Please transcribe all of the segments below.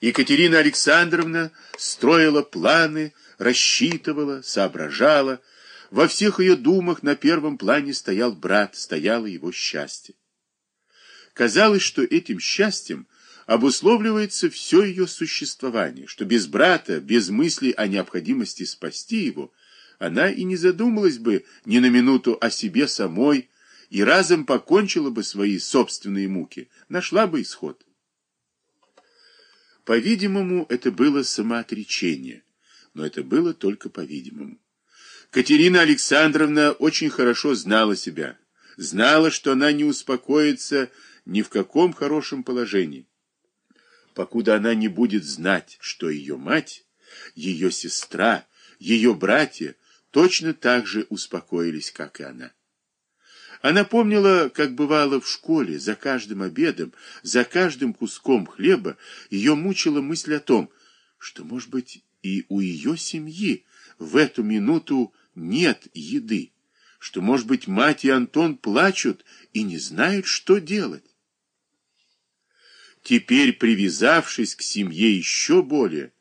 Екатерина Александровна строила планы, рассчитывала, соображала. Во всех ее думах на первом плане стоял брат, стояло его счастье. Казалось, что этим счастьем обусловливается все ее существование, что без брата, без мысли о необходимости спасти его, она и не задумалась бы ни на минуту о себе самой, и разом покончила бы свои собственные муки, нашла бы исход. По-видимому, это было самоотречение, но это было только по-видимому. Катерина Александровна очень хорошо знала себя, знала, что она не успокоится ни в каком хорошем положении, покуда она не будет знать, что ее мать, ее сестра, ее братья точно так же успокоились, как и она. Она помнила, как бывало в школе, за каждым обедом, за каждым куском хлеба, ее мучила мысль о том, что, может быть, и у ее семьи в эту минуту нет еды, что, может быть, мать и Антон плачут и не знают, что делать. Теперь, привязавшись к семье еще более,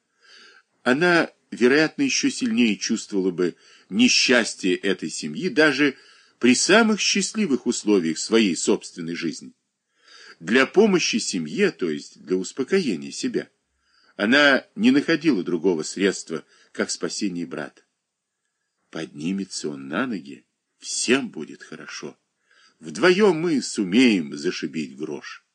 она, вероятно, еще сильнее чувствовала бы несчастье этой семьи, даже при самых счастливых условиях своей собственной жизни. Для помощи семье, то есть для успокоения себя, она не находила другого средства, как спасение брата. Поднимется он на ноги, всем будет хорошо. Вдвоем мы сумеем зашибить грош.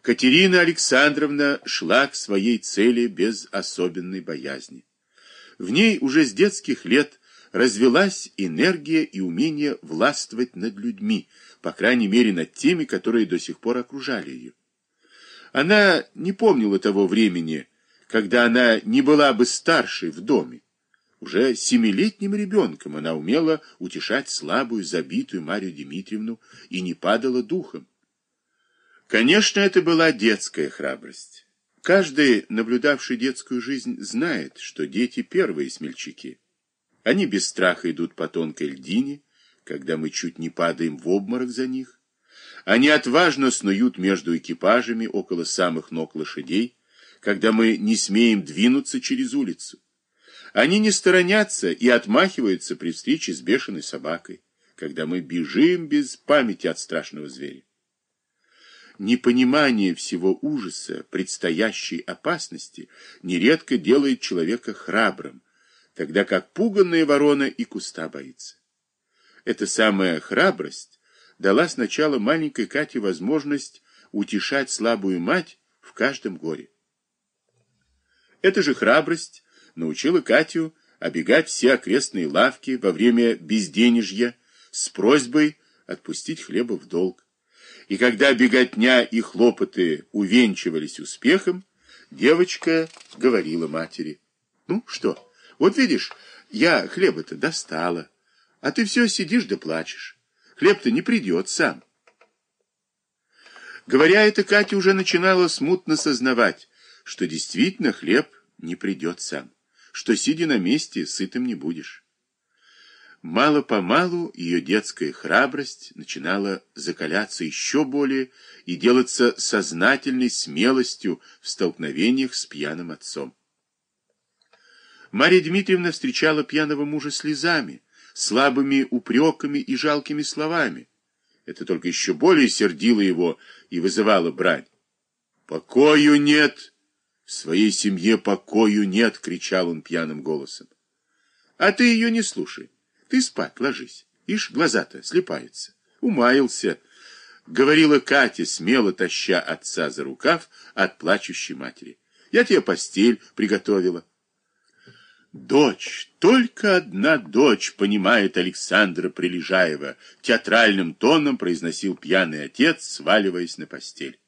Катерина Александровна шла к своей цели без особенной боязни. В ней уже с детских лет развелась энергия и умение властвовать над людьми, по крайней мере над теми, которые до сих пор окружали ее. Она не помнила того времени, когда она не была бы старшей в доме. Уже семилетним ребенком она умела утешать слабую, забитую Марию Дмитриевну и не падала духом. Конечно, это была детская храбрость. Каждый, наблюдавший детскую жизнь, знает, что дети первые смельчаки. Они без страха идут по тонкой льдине, когда мы чуть не падаем в обморок за них. Они отважно снуют между экипажами около самых ног лошадей, когда мы не смеем двинуться через улицу. Они не сторонятся и отмахиваются при встрече с бешеной собакой, когда мы бежим без памяти от страшного зверя. Непонимание всего ужаса, предстоящей опасности, нередко делает человека храбрым, тогда как пуганная ворона и куста боится. Эта самая храбрость дала сначала маленькой Кате возможность утешать слабую мать в каждом горе. Эта же храбрость научила Катю обегать все окрестные лавки во время безденежья с просьбой отпустить хлеба в долг. И когда беготня и хлопоты увенчивались успехом, девочка говорила матери, «Ну что, вот видишь, я хлеба-то достала, а ты все сидишь да плачешь. Хлеб-то не придет сам. Говоря это, Катя уже начинала смутно сознавать, что действительно хлеб не придет сам, что, сидя на месте, сытым не будешь. Мало-помалу ее детская храбрость начинала закаляться еще более и делаться сознательной смелостью в столкновениях с пьяным отцом. Марья Дмитриевна встречала пьяного мужа слезами, слабыми упреками и жалкими словами. Это только еще более сердило его и вызывало брань. «Покою нет! В своей семье покою нет!» — кричал он пьяным голосом. «А ты ее не слушай. Ты спать ложись. Ишь, глаза-то слепаются. Умаился!» — говорила Катя, смело таща отца за рукав от плачущей матери. «Я тебе постель приготовила». Дочь, только одна дочь понимает Александра Прилежаева, театральным тоном произносил пьяный отец, сваливаясь на постель.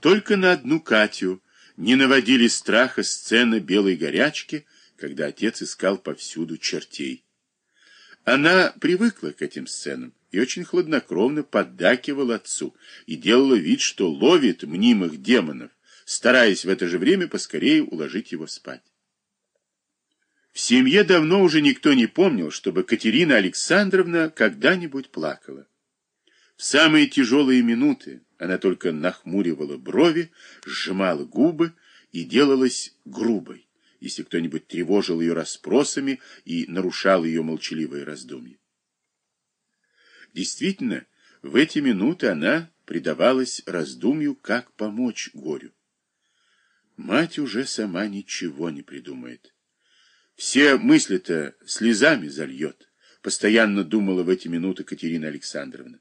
Только на одну Катю не наводили страха сцены белой горячки, когда отец искал повсюду чертей. Она привыкла к этим сценам и очень хладнокровно поддакивала отцу и делала вид, что ловит мнимых демонов, стараясь в это же время поскорее уложить его спать. В семье давно уже никто не помнил, чтобы Катерина Александровна когда-нибудь плакала. В самые тяжелые минуты, Она только нахмуривала брови, сжимала губы и делалась грубой, если кто-нибудь тревожил ее расспросами и нарушал ее молчаливое раздумье. Действительно, в эти минуты она предавалась раздумью, как помочь горю. Мать уже сама ничего не придумает. Все мысли-то слезами зальет, постоянно думала в эти минуты Катерина Александровна.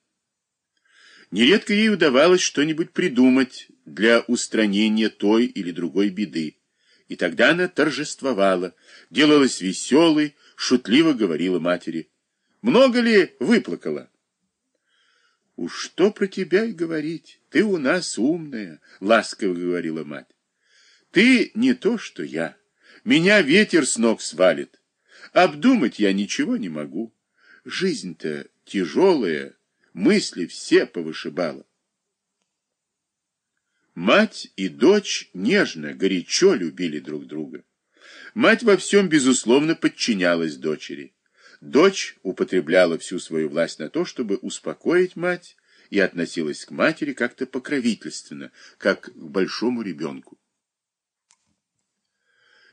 Нередко ей удавалось что-нибудь придумать для устранения той или другой беды, и тогда она торжествовала, делалась веселой, шутливо говорила матери. «Много ли выплакала?» «Уж что про тебя и говорить, ты у нас умная», — ласково говорила мать. «Ты не то, что я. Меня ветер с ног свалит. Обдумать я ничего не могу. Жизнь-то тяжелая, мысли все повышибала. Мать и дочь нежно, горячо любили друг друга. Мать во всем, безусловно, подчинялась дочери. Дочь употребляла всю свою власть на то, чтобы успокоить мать, и относилась к матери как-то покровительственно, как к большому ребенку.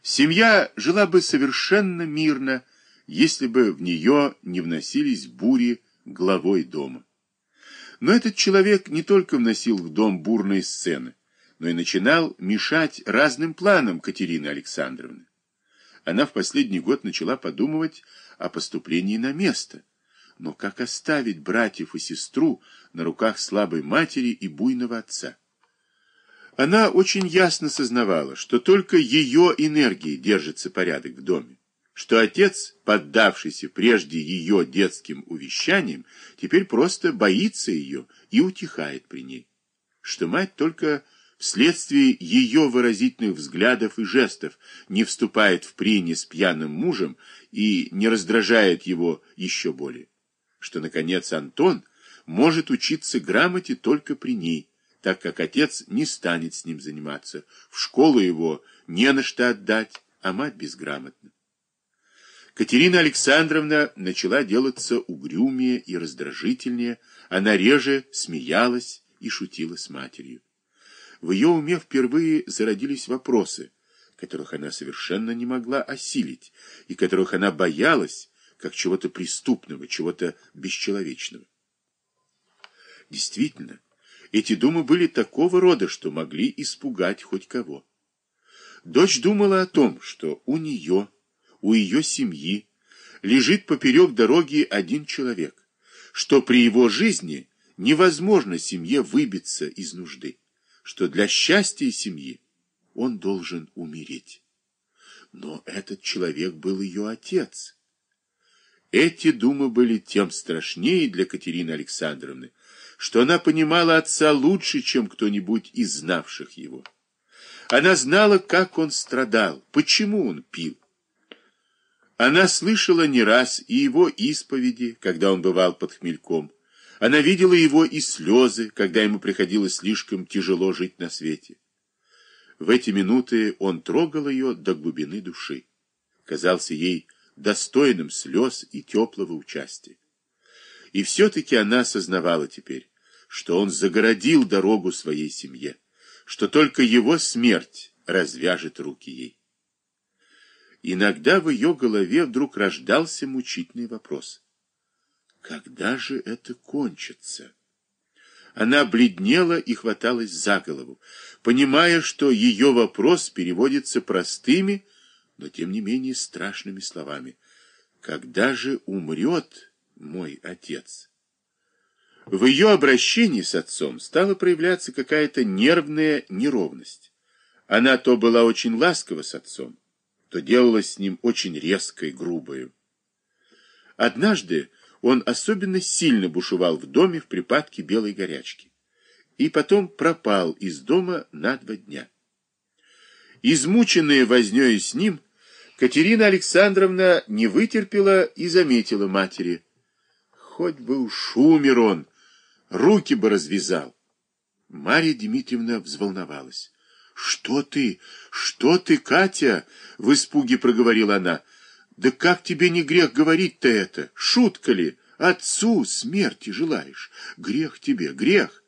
Семья жила бы совершенно мирно, если бы в нее не вносились бури главой дома. Но этот человек не только вносил в дом бурные сцены, но и начинал мешать разным планам Катерины Александровны. Она в последний год начала подумывать о поступлении на место. Но как оставить братьев и сестру на руках слабой матери и буйного отца? Она очень ясно сознавала, что только ее энергией держится порядок в доме что отец, поддавшийся прежде ее детским увещаниям, теперь просто боится ее и утихает при ней, что мать только вследствие ее выразительных взглядов и жестов не вступает в прение с пьяным мужем и не раздражает его еще более, что, наконец, Антон может учиться грамоте только при ней, так как отец не станет с ним заниматься, в школу его не на что отдать, а мать безграмотна. Катерина Александровна начала делаться угрюмее и раздражительнее, она реже смеялась и шутила с матерью. В ее уме впервые зародились вопросы, которых она совершенно не могла осилить, и которых она боялась, как чего-то преступного, чего-то бесчеловечного. Действительно, эти думы были такого рода, что могли испугать хоть кого. Дочь думала о том, что у нее у ее семьи лежит поперек дороги один человек, что при его жизни невозможно семье выбиться из нужды, что для счастья семьи он должен умереть. Но этот человек был ее отец. Эти думы были тем страшнее для Катерины Александровны, что она понимала отца лучше, чем кто-нибудь из знавших его. Она знала, как он страдал, почему он пил. Она слышала не раз и его исповеди, когда он бывал под хмельком. Она видела его и слезы, когда ему приходилось слишком тяжело жить на свете. В эти минуты он трогал ее до глубины души. Казался ей достойным слез и теплого участия. И все-таки она осознавала теперь, что он загородил дорогу своей семье, что только его смерть развяжет руки ей. Иногда в ее голове вдруг рождался мучительный вопрос. Когда же это кончится? Она бледнела и хваталась за голову, понимая, что ее вопрос переводится простыми, но тем не менее страшными словами. Когда же умрет мой отец? В ее обращении с отцом стала проявляться какая-то нервная неровность. Она то была очень ласкова с отцом, то делалась с ним очень резкой, грубой. Однажды он особенно сильно бушевал в доме в припадке белой горячки и потом пропал из дома на два дня. Измученная вознёй с ним, Катерина Александровна не вытерпела и заметила матери. Хоть бы уж умер он, руки бы развязал. Марья Дмитриевна взволновалась. «Что ты? Что ты, Катя?» — в испуге проговорила она. «Да как тебе не грех говорить-то это? Шутка ли? Отцу смерти желаешь? Грех тебе, грех!»